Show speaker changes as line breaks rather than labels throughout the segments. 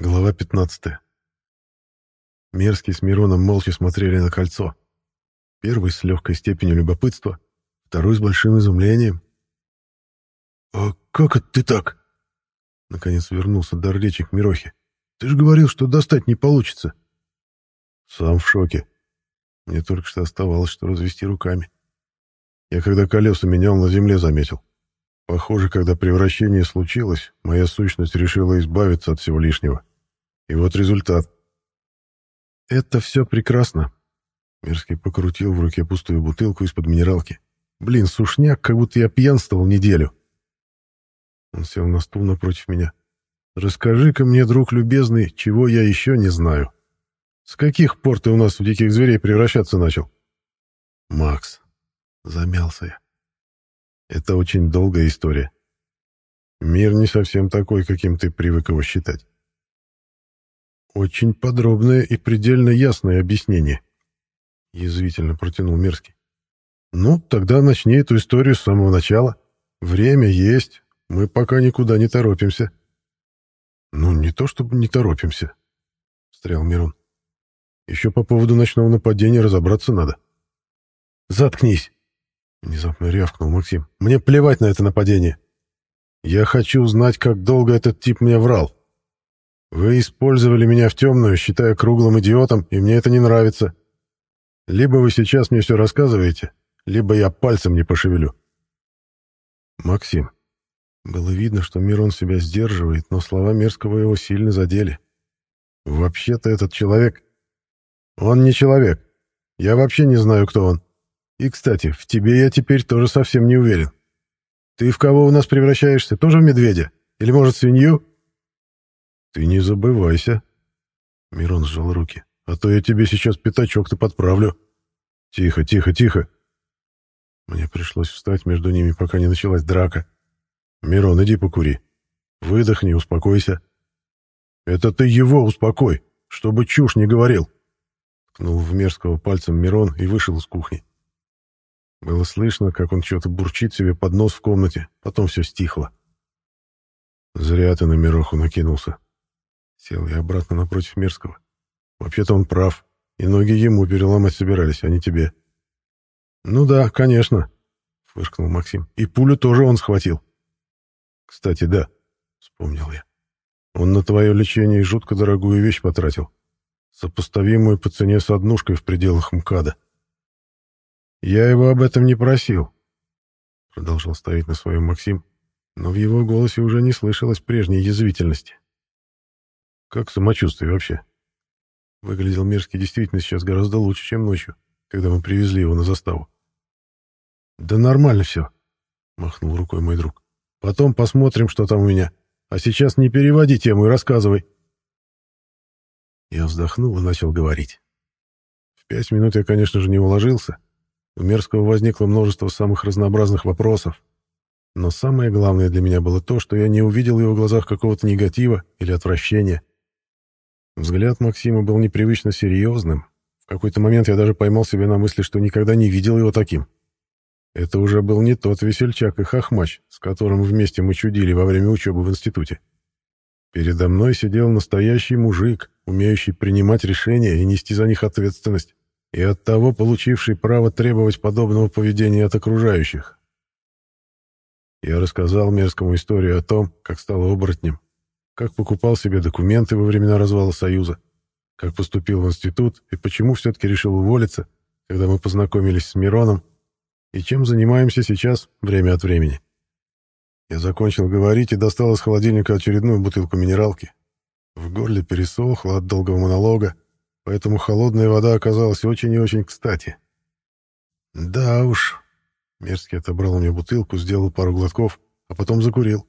Глава 15. Мерзкий с Мироном молча смотрели на кольцо. Первый с легкой степенью любопытства, второй с большим изумлением. «А как это ты так?» Наконец вернулся дар речи к Мирохе. «Ты же говорил, что достать не получится». «Сам в шоке. Мне только что оставалось, что развести руками. Я когда колеса менял, на земле заметил. Похоже, когда превращение случилось, моя сущность решила избавиться от всего лишнего. И вот результат. «Это все прекрасно», — Мерзкий покрутил в руке пустую бутылку из-под минералки. «Блин, сушняк, как будто я пьянствовал неделю». Он сел на стул напротив меня. «Расскажи-ка мне, друг любезный, чего я еще не знаю. С каких пор ты у нас в диких зверей превращаться начал?» «Макс», — замялся я. Это очень долгая история. Мир не совсем такой, каким ты привык его считать. Очень подробное и предельно ясное объяснение. Язвительно протянул Мерзкий. Ну, тогда начни эту историю с самого начала. Время есть, мы пока никуда не торопимся. Ну, не то чтобы не торопимся, встрял Мирон. Еще по поводу ночного нападения разобраться надо. Заткнись, Внезапно рявкнул Максим. «Мне плевать на это нападение. Я хочу узнать, как долго этот тип мне врал. Вы использовали меня в темную, считая круглым идиотом, и мне это не нравится. Либо вы сейчас мне все рассказываете, либо я пальцем не пошевелю». «Максим». Было видно, что Мирон себя сдерживает, но слова Мерзкого его сильно задели. «Вообще-то этот человек...» «Он не человек. Я вообще не знаю, кто он. И, кстати, в тебе я теперь тоже совсем не уверен. Ты в кого у нас превращаешься? Тоже в медведя? Или, может, свинью? Ты не забывайся. Мирон сжал руки. А то я тебе сейчас пятачок-то подправлю. Тихо, тихо, тихо. Мне пришлось встать между ними, пока не началась драка. Мирон, иди покури. Выдохни, успокойся. Это ты его успокой, чтобы чушь не говорил. Ткнул в мерзкого пальцем Мирон и вышел из кухни. Было слышно, как он что-то бурчит себе под нос в комнате, потом все стихло. Зря ты на Мироху накинулся. Сел я обратно напротив Мерзкого. Вообще-то он прав, и ноги ему переломать собирались, а не тебе. Ну да, конечно, фыркнул Максим. И пулю тоже он схватил. Кстати, да, вспомнил я. Он на твое лечение жутко дорогую вещь потратил, сопоставимую по цене с однушкой в пределах МКАДа. «Я его об этом не просил», — продолжал ставить на своем Максим, но в его голосе уже не слышалось прежней язвительности. «Как самочувствие вообще?» Выглядел Мерзкий действительно сейчас гораздо лучше, чем ночью, когда мы привезли его на заставу. «Да нормально все», — махнул рукой мой друг. «Потом посмотрим, что там у меня. А сейчас не переводи тему и рассказывай». Я вздохнул и начал говорить. В пять минут я, конечно же, не уложился, у Мерзкого возникло множество самых разнообразных вопросов. Но самое главное для меня было то, что я не увидел в его глазах какого-то негатива или отвращения. Взгляд Максима был непривычно серьезным. В какой-то момент я даже поймал себя на мысли, что никогда не видел его таким. Это уже был не тот весельчак и хохмач, с которым вместе мы чудили во время учебы в институте. Передо мной сидел настоящий мужик, умеющий принимать решения и нести за них ответственность и оттого получивший право требовать подобного поведения от окружающих. Я рассказал мерзкому историю о том, как стал оборотнем, как покупал себе документы во времена развала Союза, как поступил в институт и почему все-таки решил уволиться, когда мы познакомились с Мироном, и чем занимаемся сейчас время от времени. Я закончил говорить и достал из холодильника очередную бутылку минералки. В горле пересохло от долгого монолога, поэтому холодная вода оказалась очень и очень кстати. Да уж. Мерзкий отобрал меня бутылку, сделал пару глотков, а потом закурил.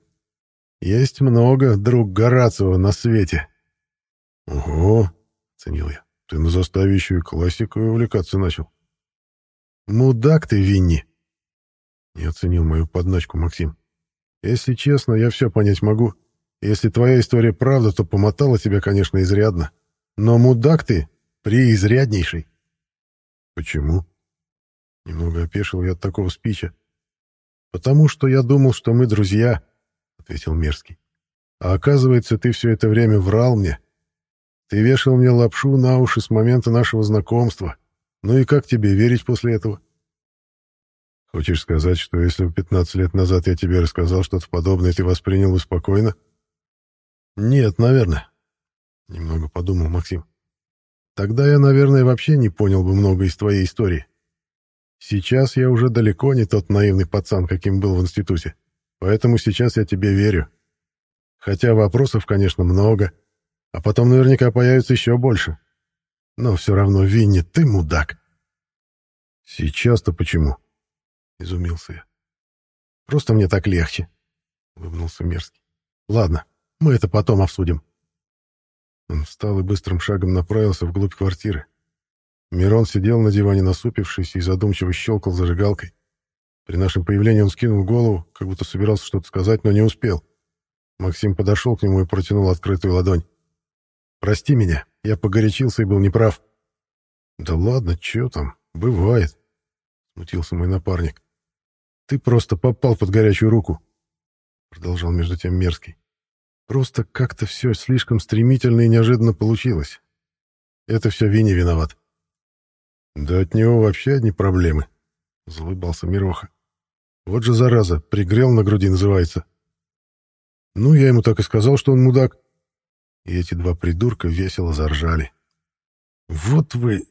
Есть много, друг Горацио, на свете. Ого, ценил я. Ты на заставе еще и увлекаться начал. Мудак ты, Винни. Не оценил мою подначку Максим. Если честно, я все понять могу. Если твоя история правда, то помотала тебя, конечно, изрядно. Но мудак ты преизряднейший. Почему? Немного опешил я от такого спича. Потому что я думал, что мы друзья, ответил Мерзкий. А оказывается, ты все это время врал мне. Ты вешал мне лапшу на уши с момента нашего знакомства. Ну и как тебе верить после этого? Хочешь сказать, что если бы 15 лет назад я тебе рассказал что-то подобное, ты воспринял бы спокойно? Нет, наверное. Немного подумал Максим. Тогда я, наверное, вообще не понял бы много из твоей истории. Сейчас я уже далеко не тот наивный пацан, каким был в институте. Поэтому сейчас я тебе верю. Хотя вопросов, конечно, много, а потом наверняка появится еще больше. Но все равно, Винни, ты мудак. Сейчас-то почему? Изумился я. Просто мне так легче, улыбнулся Мерзкий. Ладно, мы это потом обсудим. Он встал и быстрым шагом направился вглубь квартиры. Мирон сидел на диване насупившись и задумчиво щелкал зажигалкой. При нашем появлении он скинул голову, как будто собирался что-то сказать, но не успел. Максим подошел к нему и протянул открытую ладонь. «Прости меня, я погорячился и был неправ». «Да ладно, что там, бывает», — смутился мой напарник. «Ты просто попал под горячую руку», — продолжал между тем мерзкий. «Просто как-то все слишком стремительно и неожиданно получилось. Это все Винни виноват». «Да от него вообще одни проблемы», — залыбался Мироха. «Вот же зараза, пригрел на груди называется». Ну, я ему так и сказал, что он мудак. И эти два придурка весело заржали. «Вот вы...»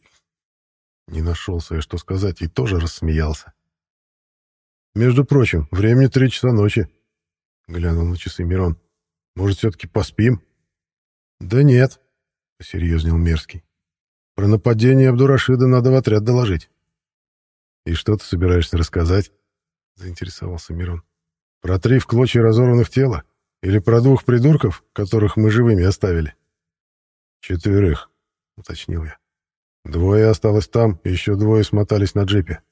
Не нашелся я, что сказать, и тоже рассмеялся. «Между прочим, времени три часа ночи», — глянул на часы Мирон. «Может, все-таки поспим?» «Да нет», — посерьезнел Мерзкий. Про нападение Абдурашида надо в отряд доложить. «И что ты собираешься рассказать?» — заинтересовался Мирон. «Про три в клочья разорванных тела? Или про двух придурков, которых мы живыми оставили?» «Четверых», — уточнил я. «Двое осталось там, еще двое смотались на джипе».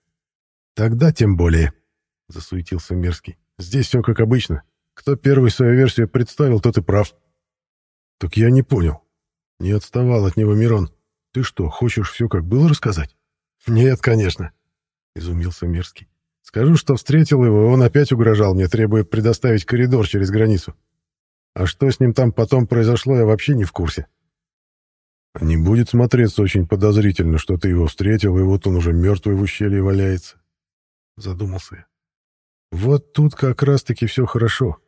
«Тогда тем более», — засуетился Мерзкий. «Здесь все как обычно. Кто первый свою версию представил, тот и прав». «Так я не понял». Не отставал от него Мирон. Ты что, хочешь все как было рассказать? Нет, конечно, изумился Мирский. Скажу, что встретил его, и он опять угрожал мне, требуя предоставить коридор через границу. А что с ним там потом произошло, я вообще не в курсе. А не будет смотреться очень подозрительно, что ты его встретил, и вот он уже мертвый в ущелье валяется. Задумался я. Вот тут как раз-таки все хорошо,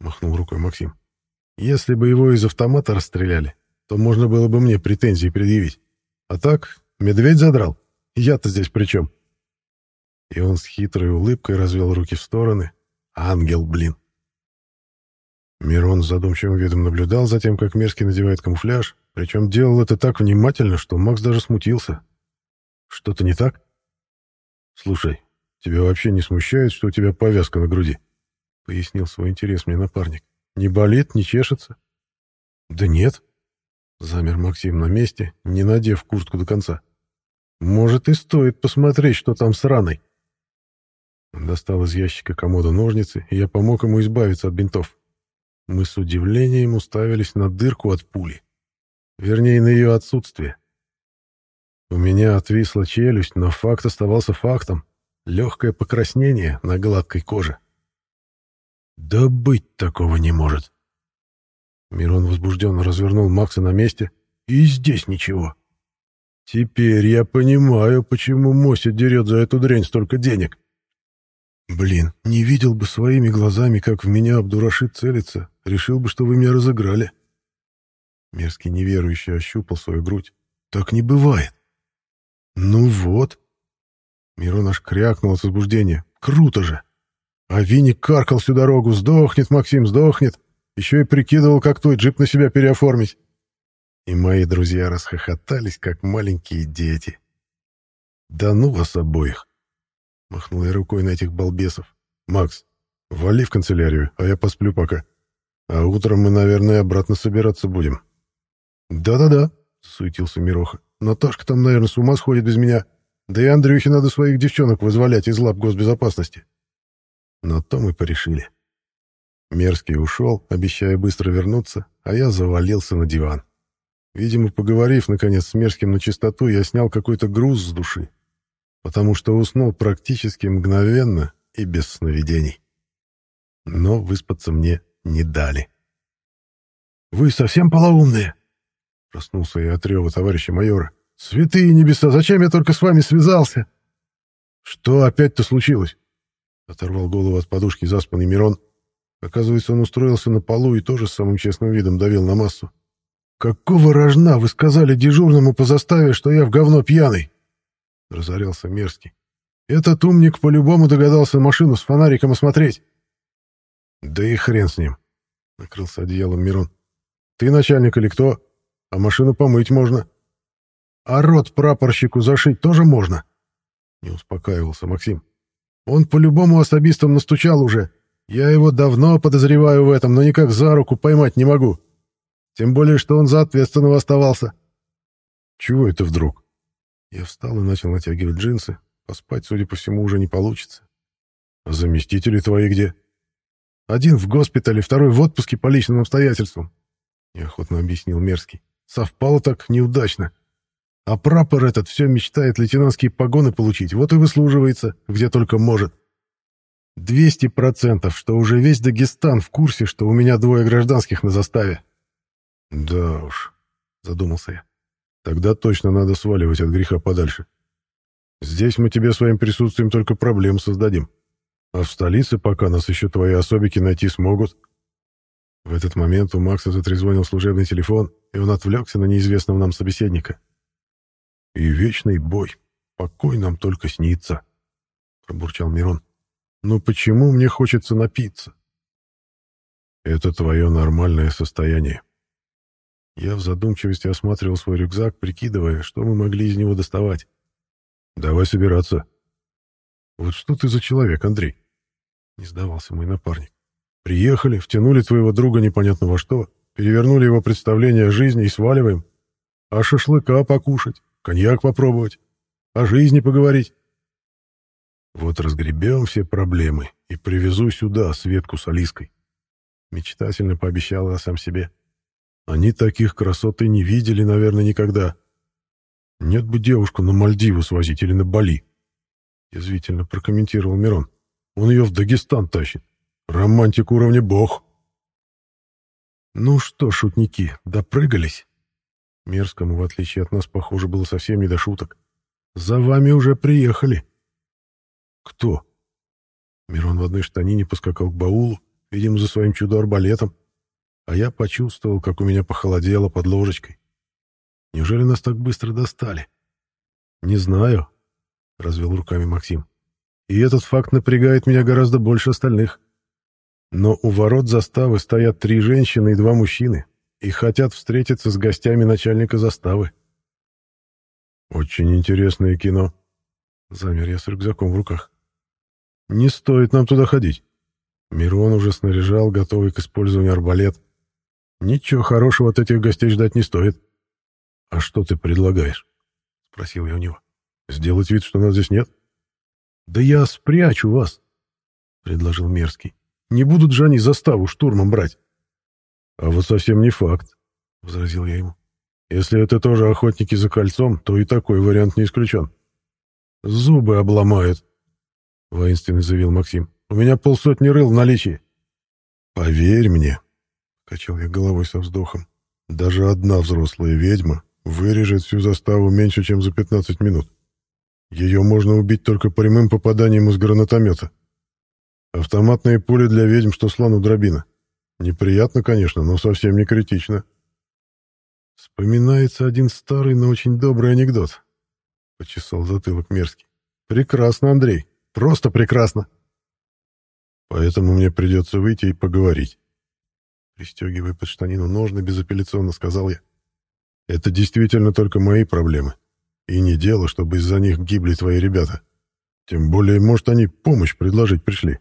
махнул рукой Максим. Если бы его из автомата расстреляли, то можно было бы мне претензии предъявить. А так, медведь задрал. Я-то здесь при чем? И он с хитрой улыбкой развел руки в стороны. Ангел, блин. Мирон с задумчивым видом наблюдал за тем, как Мерзкий надевает камуфляж, причем делал это так внимательно, что Макс даже смутился. Что-то не так? Слушай, тебя вообще не смущает, что у тебя повязка на груди? Пояснил свой интерес мне напарник. Не болит, не чешется? Да нет, Замер Максим на месте, не надев куртку до конца. «Может, и стоит посмотреть, что там с раной». Он достал из ящика комода ножницы, и я помог ему избавиться от бинтов. Мы с удивлением уставились на дырку от пули. Вернее, на ее отсутствие. У меня отвисла челюсть, но факт оставался фактом. Легкое покраснение на гладкой коже. «Да быть такого не может!» Мирон возбужденно развернул Макса на месте. «И здесь ничего. Теперь я понимаю, почему Мося дерет за эту дрянь столько денег. Блин, не видел бы своими глазами, как в меня Абдурашид целится, решил бы, что вы меня разыграли». Мерзкий неверующий ощупал свою грудь. «Так не бывает». «Ну вот». Мирон аж крякнул от возбуждения. «Круто же! А Винник каркал всю дорогу. Сдохнет, Максим, сдохнет. Еще и прикидывал, как твой джип на себя переоформить. И мои друзья расхохотались, как маленькие дети. «Да ну вас обоих!» Махнул я рукой на этих балбесов. «Макс, вали в канцелярию, а я посплю пока. А утром мы, наверное, обратно собираться будем». «Да-да-да», — суетился Мироха. «Наташка там, наверное, с ума сходит без меня. Да и Андрюхе надо своих девчонок вызволять из лап госбезопасности». Но то мы порешили. Мерзкий ушел, обещая быстро вернуться, а я завалился на диван. Видимо, поговорив, наконец, с Мерзким на чистоту, я снял какой-то груз с души, потому что уснул практически мгновенно и без сновидений. Но выспаться мне не дали. Вы совсем полоумные?» Проснулся я от рева товарища майора. «Святые небеса, зачем я только с вами связался?» «Что опять-то случилось?» Оторвал голову от подушки заспанный Мирон. Оказывается, он устроился на полу и тоже с самым честным видом давил на массу. «Какого рожна вы сказали дежурному по заставе, что я в говно пьяный?» Разорялся мерзкий. «Этот умник по-любому догадался машину с фонариком осмотреть». «Да и хрен с ним», — накрылся одеялом Мирон. «Ты начальник или кто? А машину помыть можно. А рот прапорщику зашить тоже можно?» Не успокаивался Максим. «Он по-любому особистам настучал уже. Я его давно подозреваю в этом, но никак за руку поймать не могу. Тем более, что он за ответственного оставался». «Чего это вдруг?» Я встал и начал натягивать джинсы. Поспать, судя по всему, уже не получится. «А заместители твои где?» «Один в госпитале, второй в отпуске по личным обстоятельствам», — неохотно объяснил Мерзкий. «Совпало так неудачно. А прапор этот все мечтает лейтенантские погоны получить, вот и выслуживается, где только может. Двести процентов, что уже весь Дагестан в курсе, что у меня двое гражданских на заставе. Да уж, задумался я. Тогда точно надо сваливать от греха подальше. Здесь мы тебе своим присутствием только проблем создадим. А в столице пока нас еще твои особики найти смогут. В этот момент у Макса затрезвонил служебный телефон, и он отвлекся на неизвестного нам собеседника. И вечный бой. Покой нам только снится, — пробурчал Мирон. Но почему мне хочется напиться? Это твое нормальное состояние. Я в задумчивости осматривал свой рюкзак, прикидывая, что мы могли из него доставать. Давай собираться. Вот что ты за человек, Андрей? Не сдавался мой напарник. Приехали, втянули твоего друга непонятно во что, перевернули его представление о жизни и сваливаем. А шашлыка покушать? коньяк попробовать, о жизни поговорить. Вот разгребем все проблемы и привезу сюда Светку с Алиской. Мечтательно пообещал я сам себе. Они таких красот и не видели, наверное, никогда. Нет бы девушку на Мальдивы свозить или на Бали. Язвительно прокомментировал Мирон. Он ее в Дагестан тащит. Романтик уровня бог. Ну что, шутники, допрыгались? Мерзкому, в отличие от нас, похоже, было совсем не до шуток. «За вами уже приехали». «Кто?» Мирон в одной штанине поскакал к баулу, видимо, за своим чудо-арбалетом, а я почувствовал, как у меня похолодело под ложечкой. Неужели нас так быстро достали? «Не знаю», — развел руками Максим. «И этот факт напрягает меня гораздо больше остальных. Но у ворот заставы стоят три женщины и два мужчины, и хотят встретиться с гостями начальника заставы. «Очень интересное кино», — замер я с рюкзаком в руках. «Не стоит нам туда ходить». Мирон уже снаряжал, готовый к использованию арбалет. «Ничего хорошего от этих гостей ждать не стоит». «А что ты предлагаешь?» — спросил я у него. «Сделать вид, что нас здесь нет?» «Да я спрячу вас», — предложил Мерзкий. «Не будут же они заставу штурмом брать». «А вот совсем не факт», — возразил я ему. «Если это тоже охотники за кольцом, то и такой вариант не исключен». «Зубы обломают», — воинственно заявил Максим. «У меня полсотни рыл в наличии». «Поверь мне», — качал я головой со вздохом, «даже одна взрослая ведьма вырежет всю заставу меньше, чем за 15 минут. Ее можно убить только прямым попаданием из гранатомета. Автоматные пули для ведьм, что слону дробина. Неприятно, конечно, но совсем не критично. Вспоминается один старый, но очень добрый анекдот. Почесал затылок мерзкий. Прекрасно, Андрей. Просто прекрасно. Поэтому мне придется выйти и поговорить. Пристегивая под штанину ножны, безапелляционно сказал я. Это действительно только мои проблемы. И не дело, чтобы из-за них гибли твои ребята. Тем более, может, они помощь предложить пришли.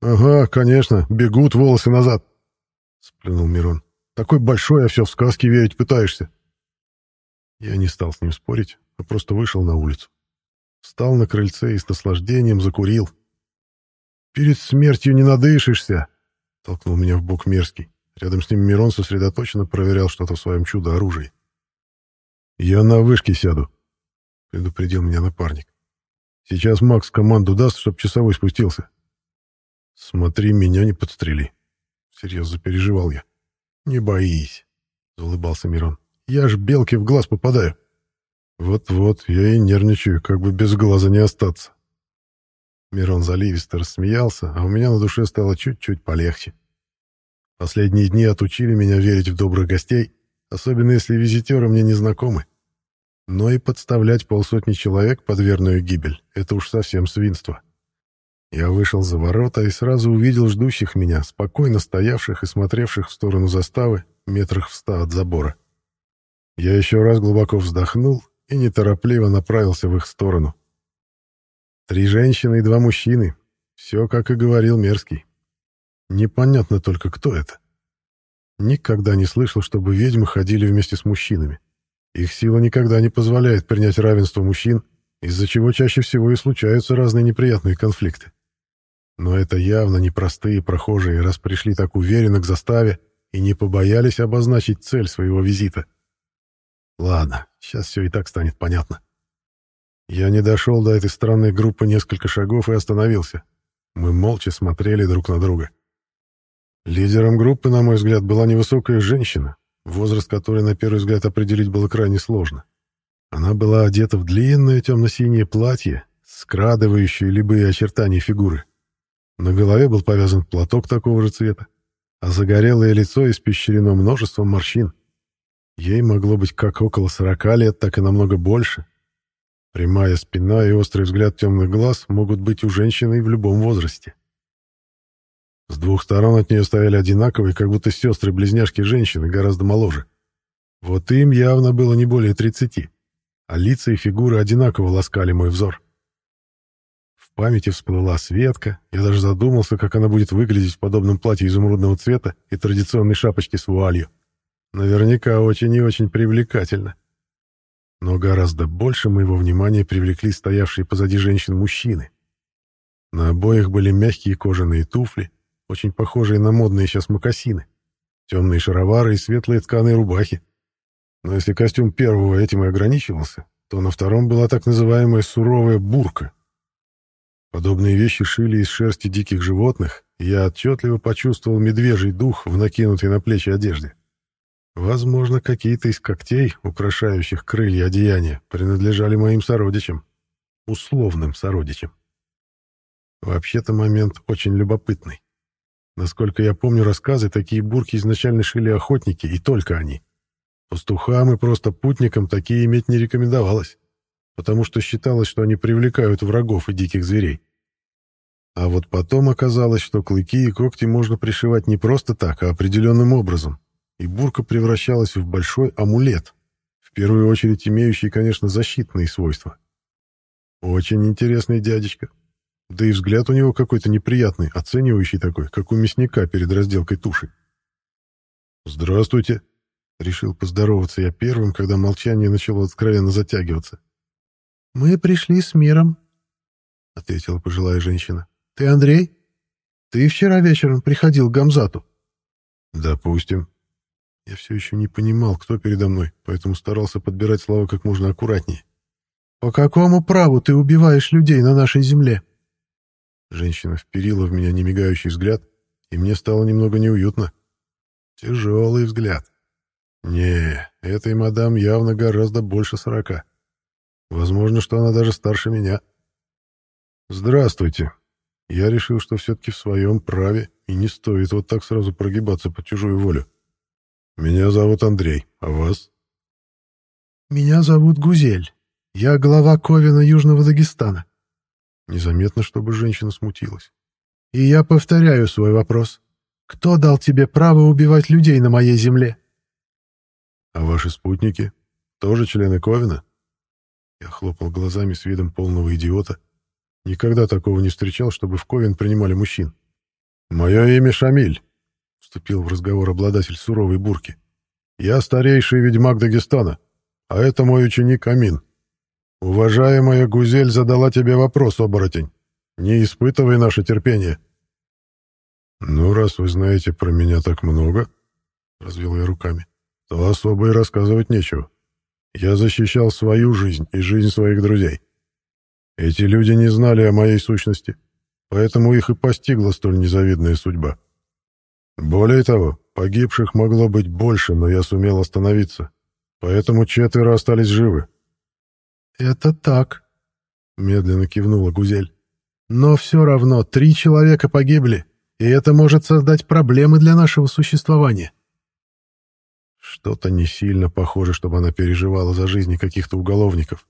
«Ага, конечно, бегут волосы назад», — сплюнул Мирон. «Такой большой, а все в сказки верить пытаешься». Я не стал с ним спорить, а просто вышел на улицу. Встал на крыльце и с наслаждением закурил. «Перед смертью не надышишься», — толкнул меня в бок мерзкий. Рядом с ним Мирон сосредоточенно проверял что-то в своем чудо-оружии. «Я на вышке сяду», — предупредил меня напарник. «Сейчас Макс команду даст, чтоб часовой спустился. «Смотри, меня не подстрели», — всерьез запереживал я. «Не боись», — улыбался Мирон. «Я ж белки в глаз попадаю». «Вот-вот, я и нервничаю, как бы без глаза не остаться». Мирон заливисто рассмеялся, а у меня на душе стало чуть-чуть полегче. Последние дни отучили меня верить в добрых гостей, особенно если визитеры мне не знакомы. Но и подставлять полсотни человек под верную гибель — это уж совсем свинство. Я вышел за ворота и сразу увидел ждущих меня, спокойно стоявших и смотревших в сторону заставы, метрах в ста от забора. Я еще раз глубоко вздохнул и неторопливо направился в их сторону. Три женщины и два мужчины. Все, как и говорил Мерзкий. Непонятно только, кто это. Никогда не слышал, чтобы ведьмы ходили вместе с мужчинами. Их сила никогда не позволяет принять равенство мужчин, из-за чего чаще всего и случаются разные неприятные конфликты. Но это явно не простые прохожие, раз пришли так уверенно к заставе и не побоялись обозначить цель своего визита. Ладно, сейчас все и так станет понятно. Я не дошел до этой странной группы несколько шагов и остановился. Мы молча смотрели друг на друга. Лидером группы, на мой взгляд, была невысокая женщина, возраст которой на первый взгляд определить было крайне сложно. Она была одета в длинное темно-синее платье, скрадывающее любые очертания фигуры. На голове был повязан платок такого же цвета, а загорелое лицо испещрено множеством морщин. Ей могло быть как около сорока лет, так и намного больше. Прямая спина и острый взгляд темных глаз могут быть у женщины в любом возрасте. С двух сторон от нее стояли одинаковые, как будто сестры-близняшки женщины, гораздо моложе. Вот им явно было не более тридцати, а лица и фигуры одинаково ласкали мой взор. В памяти всплыла Светка, я даже задумался, как она будет выглядеть в подобном платье изумрудного цвета и традиционной шапочке с вуалью. Наверняка очень и очень привлекательно. Но гораздо больше моего внимания привлекли стоявшие позади женщин мужчины. На обоих были мягкие кожаные туфли, очень похожие на модные сейчас мокасины, темные шаровары и светлые тканые рубахи. Но если костюм первого этим и ограничивался, то на втором была так называемая суровая бурка — Подобные вещи шили из шерсти диких животных, и я отчетливо почувствовал медвежий дух в накинутой на плечи одежде. Возможно, какие-то из когтей, украшающих крылья одеяния, принадлежали моим сородичам. Условным сородичам. Вообще-то момент очень любопытный. Насколько я помню рассказы, такие бурки изначально шили охотники, и только они. Пастухам и просто путникам такие иметь не рекомендовалось потому что считалось, что они привлекают врагов и диких зверей. А вот потом оказалось, что клыки и когти можно пришивать не просто так, а определенным образом, и бурка превращалась в большой амулет, в первую очередь имеющий, конечно, защитные свойства. Очень интересный дядечка. Да и взгляд у него какой-то неприятный, оценивающий такой, как у мясника перед разделкой туши. «Здравствуйте», — решил поздороваться я первым, когда молчание начало откровенно затягиваться.
«Мы пришли с миром», — ответила пожилая женщина. «Ты Андрей? Ты вчера вечером приходил к Гамзату?»
«Допустим». Я все еще не понимал, кто передо мной, поэтому старался подбирать слова как можно аккуратнее.
«По какому праву ты убиваешь людей на нашей земле?»
Женщина вперила в меня немигающий взгляд, и мне стало немного неуютно. Тяжелый взгляд. Не, этой мадам явно гораздо больше сорока. Возможно, что она даже старше меня. Здравствуйте. Я решил, что все-таки в своем праве и не стоит вот так сразу прогибаться под чужую волю. Меня зовут Андрей, а вас?
Меня зовут Гузель. Я глава Ковина Южного Дагестана.
Незаметно, чтобы женщина смутилась.
И я повторяю свой вопрос. Кто дал тебе право убивать людей на моей земле?
А ваши спутники? Тоже члены Ковина? Я хлопал глазами с видом полного идиота. Никогда такого не встречал, чтобы в Ковен принимали мужчин. «Мое имя Шамиль», — вступил в разговор обладатель суровой бурки. «Я старейший ведьмак Дагестана, а это мой ученик Амин. Уважаемая Гузель задала тебе вопрос, оборотень. Не испытывай наше терпение». «Ну, раз вы знаете про меня так много», — развел я руками, — «то особо и рассказывать нечего. Я защищал свою жизнь и жизнь своих друзей. Эти люди не знали о моей сущности, поэтому их и постигла столь незавидная судьба. Более того, погибших могло быть больше, но я сумел остановиться. Поэтому четверо остались живы.
«Это так», — медленно кивнула Гузель. «Но все равно три человека погибли, и это может создать проблемы для нашего существования».
Что-то не сильно похоже, чтобы она переживала за жизни каких-то уголовников.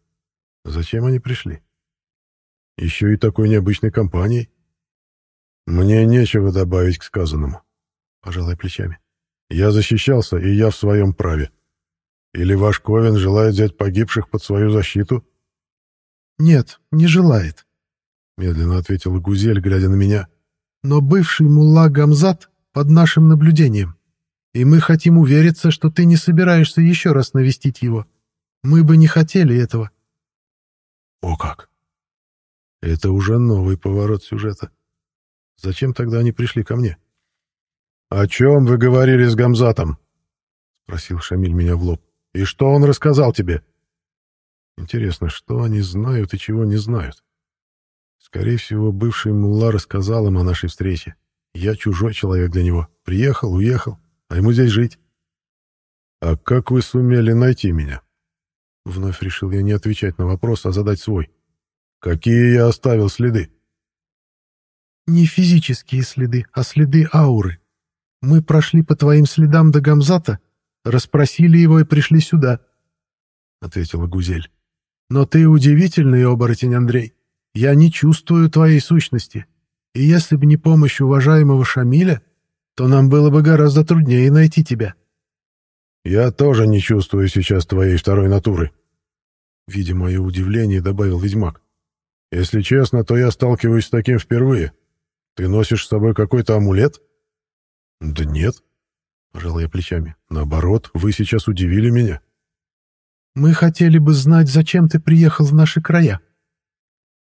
Зачем они пришли? Еще и такой необычной компанией. Мне нечего добавить к сказанному. Пожалуй, плечами. Я защищался, и я в своем праве. Или ваш Ковен желает взять погибших под свою защиту?
Нет, не желает, медленно ответила Гузель, глядя на меня. Но бывший мулла Гамзат под нашим наблюдением. И мы хотим увериться, что ты не собираешься еще раз навестить его. Мы бы не хотели этого.
О как! Это уже новый поворот сюжета. Зачем тогда они пришли ко мне? «О чем вы говорили с Гамзатом?» — спросил Шамиль меня в лоб. «И что он рассказал тебе?» Интересно, что они знают и чего не знают? Скорее всего, бывший мулла рассказал им о нашей встрече. Я чужой человек для него. Приехал, уехал, а ему здесь жить. «А как вы сумели найти меня?» Вновь решил я не отвечать на вопрос, а задать свой. «Какие я оставил следы?»
«Не физические следы, а следы ауры. Мы прошли по твоим следам до Гамзата, расспросили его и пришли сюда», — ответила Гузель. «Но ты удивительный оборотень, Андрей. Я не чувствую твоей сущности. И если бы не помощь уважаемого Шамиля, то нам было бы гораздо труднее найти тебя».
«Я тоже не чувствую сейчас твоей второй натуры», — видя мое удивление, добавил ведьмак. «Если честно, то я сталкиваюсь с таким впервые. Ты носишь с собой какой-то амулет?» «Да нет», — пожал я плечами. «Наоборот, вы сейчас удивили меня».
«Мы хотели бы знать, зачем ты приехал в наши края».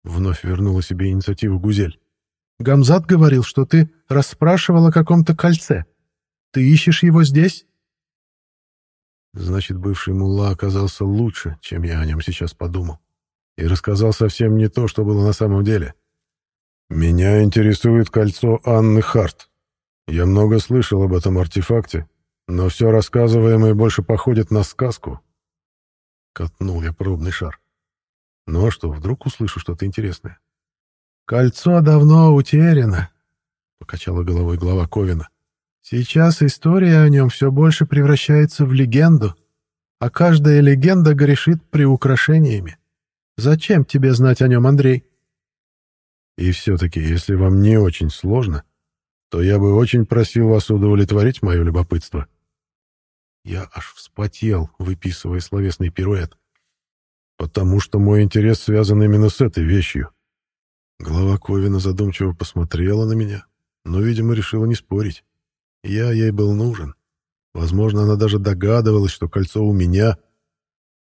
Вновь вернула себе инициативу Гузель. «Гамзат говорил, что ты расспрашивал о каком-то кольце. Ты ищешь его здесь?»
Значит, бывший мулла оказался лучше, чем я о нем сейчас подумал. И рассказал совсем не то, что было на самом деле. Меня интересует кольцо Анны Харт. Я много слышал об этом артефакте, но все рассказываемое больше походит на сказку. Катнул я пробный шар. Ну а что, вдруг услышу что-то интересное?
«Кольцо давно утеряно», — покачала головой глава Ковина. Сейчас история о нем все больше превращается в легенду, а каждая легенда грешит приукрашениями. Зачем тебе знать о нем, Андрей?
И все-таки, если вам не очень сложно, то я бы очень просил вас удовлетворить мое любопытство. Я аж вспотел, выписывая словесный пируэт. Потому что мой интерес связан именно с этой вещью. Глава Ковина задумчиво посмотрела на меня, но, видимо, решила не спорить. Я ей был нужен. Возможно, она даже догадывалась, что кольцо у меня,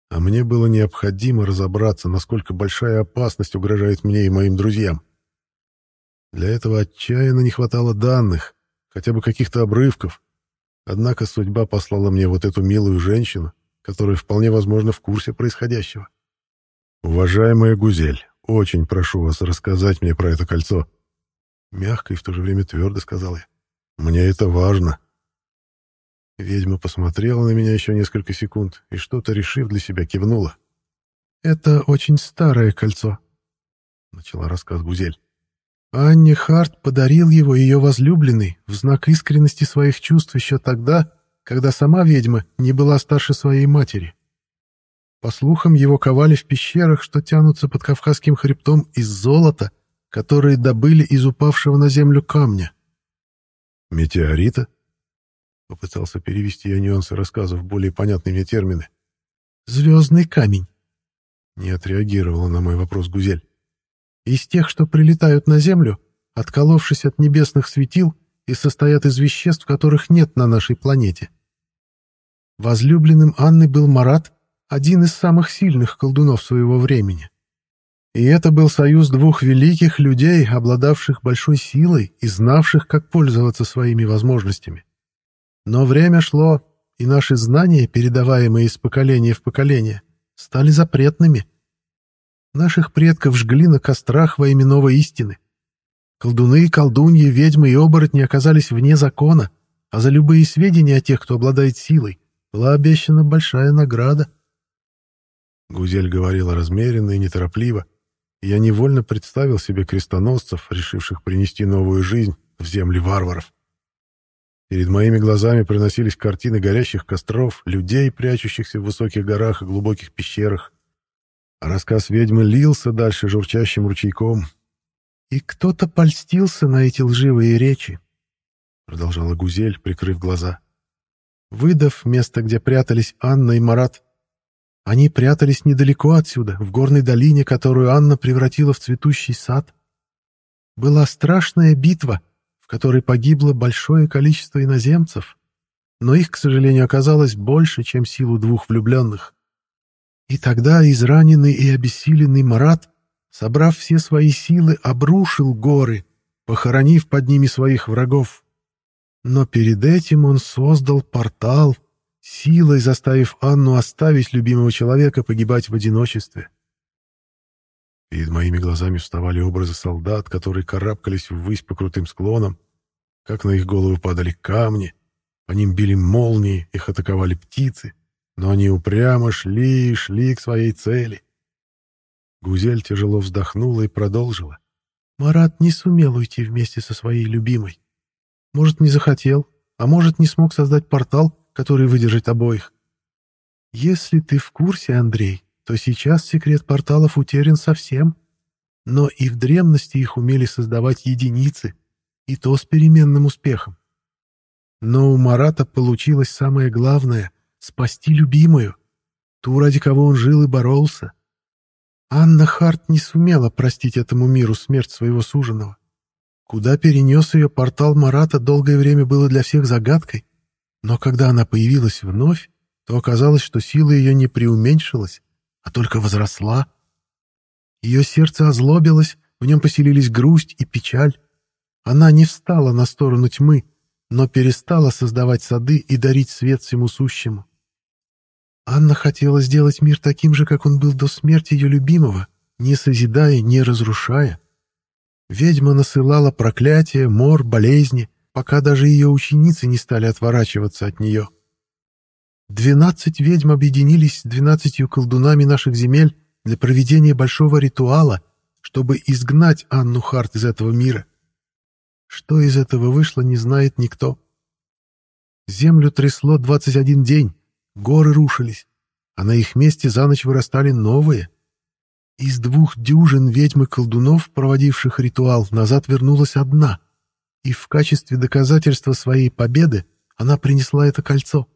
а мне было необходимо разобраться, насколько большая опасность угрожает мне и моим друзьям. Для этого отчаянно не хватало данных, хотя бы каких-то обрывков. Однако судьба послала мне вот эту милую женщину, которая вполне возможно в курсе происходящего. «Уважаемая Гузель, очень прошу вас рассказать мне про это кольцо». Мягко и в то же время твердо сказал я. Мне это важно. Ведьма посмотрела на меня еще несколько секунд и, что-то решив для себя, кивнула.
«Это очень старое кольцо», — начала рассказ Гузель. «Анне Харт подарил его ее возлюбленный в знак искренности своих чувств еще тогда, когда сама ведьма не была старше своей матери. По слухам, его ковали в пещерах, что тянутся под Кавказским хребтом из золота, которые добыли из упавшего на землю камня.
«Метеорита?» Попытался перевести я нюансы рассказа в более понятные мне термины.
«Звездный камень», —
не отреагировала на мой вопрос Гузель.
«Из тех, что прилетают на Землю, отколовшись от небесных светил и состоят из веществ, которых нет на нашей планете. Возлюбленным Анны был Марат, один из самых сильных колдунов своего времени. И это был союз двух великих людей, обладавших большой силой и знавших, как пользоваться своими возможностями. Но время шло, и наши знания, передаваемые из поколения в поколение, стали запретными. Наших предков жгли на кострах во имя новой истины. Колдуны, колдуньи, ведьмы и оборотни оказались вне закона, а за любые сведения о тех, кто обладает силой, была обещана большая награда.
Гузель говорила размеренно и неторопливо, и я невольно представил себе крестоносцев, решивших принести новую жизнь в земли варваров. Перед моими глазами приносились картины горящих костров, людей, прячущихся в высоких горах и глубоких пещерах. Рассказ ведьмы лился дальше журчащим ручейком.
«И кто-то польстился на эти лживые речи», — продолжала Гузель, прикрыв глаза. «Выдав место, где прятались Анна и Марат, они прятались недалеко отсюда, в горной долине, которую Анна превратила в цветущий сад. Была страшная битва, в которой погибло большое количество иноземцев, но их, к сожалению, оказалось больше, чем силу двух влюбленных. И тогда израненный и обессиленный Марат, собрав все свои силы, обрушил горы, похоронив под ними своих врагов. Но перед этим он создал портал — силой заставив Анну оставить любимого человека погибать в одиночестве.
Перед моими глазами вставали образы солдат, которые карабкались ввысь по крутым склонам, как на их головы падали камни, по ним били молнии, их атаковали птицы, но они упрямо шли и шли к своей цели. Гузель тяжело вздохнула и продолжила.
Марат не сумел уйти вместе со своей любимой. Может, не захотел, а может, не смог создать портал, который выдержит обоих. Если ты в курсе, Андрей, то сейчас секрет порталов утерян совсем. Но и в древности их умели создавать единицы, и то с переменным успехом. Но у Марата получилось самое главное — спасти любимую, ту, ради кого он жил и боролся. Анна Харт не сумела простить этому миру смерть своего суженого. Куда перенес ее портал Марата, долгое время было для всех загадкой, но когда она появилась вновь, то оказалось, что сила ее не преуменьшилась, а только возросла. Ее сердце озлобилось, в нем поселились грусть и печаль. Она не встала на сторону тьмы, но перестала создавать сады и дарить свет всему сущему. Анна хотела сделать мир таким же, как он был до смерти ее любимого, не созидая, не разрушая. Ведьма насылала проклятия, мор, болезни, пока даже ее ученицы не стали отворачиваться от нее. Двенадцать ведьм объединились с двенадцатью колдунами наших земель для проведения большого ритуала, чтобы изгнать Анну Харт из этого мира. Что из этого вышло, не знает никто. Землю трясло двадцать один день, горы рушились, а на их месте за ночь вырастали новые. Из двух дюжин ведьм и-колдунов, проводивших ритуал, назад вернулась одна — и в качестве доказательства своей победы она принесла это кольцо.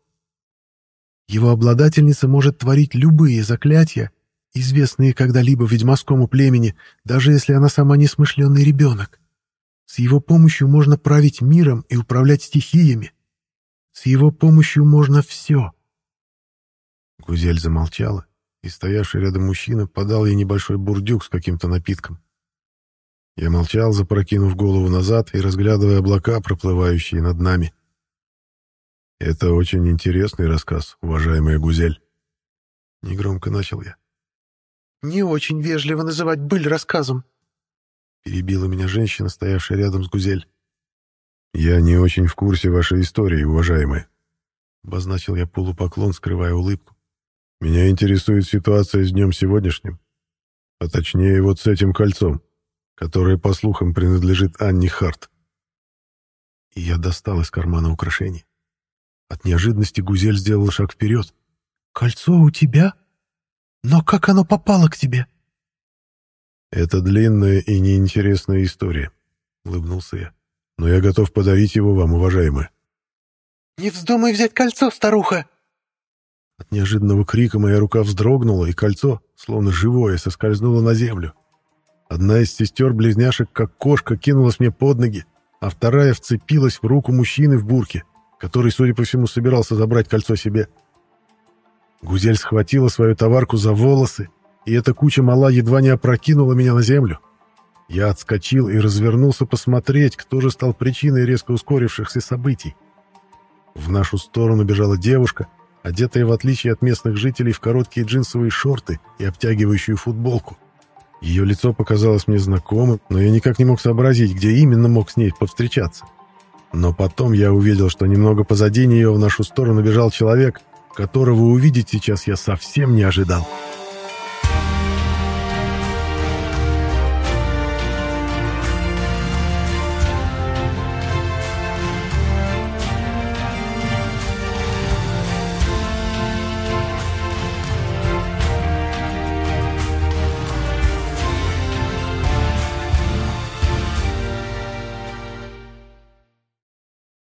Его обладательница может творить любые заклятия, известные когда-либо ведьмовскому племени, даже если она сама несмышленный ребенок. С его помощью можно править миром и управлять стихиями. С его помощью можно все.
Гузель замолчала, и стоявший рядом мужчина подал ей небольшой бурдюк с каким-то напитком. Я молчал, запрокинув голову назад и разглядывая облака, проплывающие над нами. «Это очень интересный рассказ, уважаемая Гузель». Негромко начал я.
«Не очень вежливо называть быль рассказом», — перебила меня женщина, стоявшая рядом с Гузель.
«Я не очень в курсе вашей истории, уважаемая», — обозначил я полупоклон, скрывая улыбку. «Меня интересует ситуация с днем сегодняшним, а точнее вот с этим кольцом которое, по слухам, принадлежит Анне Харт. И я достал из кармана украшение. От неожиданности Гузель сделал шаг вперед.
«Кольцо у тебя? Но как оно попало к тебе?»
«Это длинная и неинтересная история», — улыбнулся я. «Но я готов подарить его вам, уважаемая».
«Не вздумай взять кольцо, старуха!»
От неожиданного крика моя рука вздрогнула, и кольцо, словно живое, соскользнуло на землю. Одна из сестер-близняшек, как кошка, кинулась мне под ноги, а вторая вцепилась в руку мужчины в бурке, который, судя по всему, собирался забрать кольцо себе. Гузель схватила свою товарку за волосы, и эта куча мала едва не опрокинула меня на землю. Я отскочил и развернулся посмотреть, кто же стал причиной резко ускорившихся событий. В нашу сторону бежала девушка, одетая, в отличие от местных жителей, в короткие джинсовые шорты и обтягивающую футболку. Ее лицо показалось мне знакомым, но я никак не мог сообразить, где именно мог с ней повстречаться. Но потом я увидел, что немного позади нее в нашу сторону бежал человек, которого увидеть сейчас я совсем не ожидал.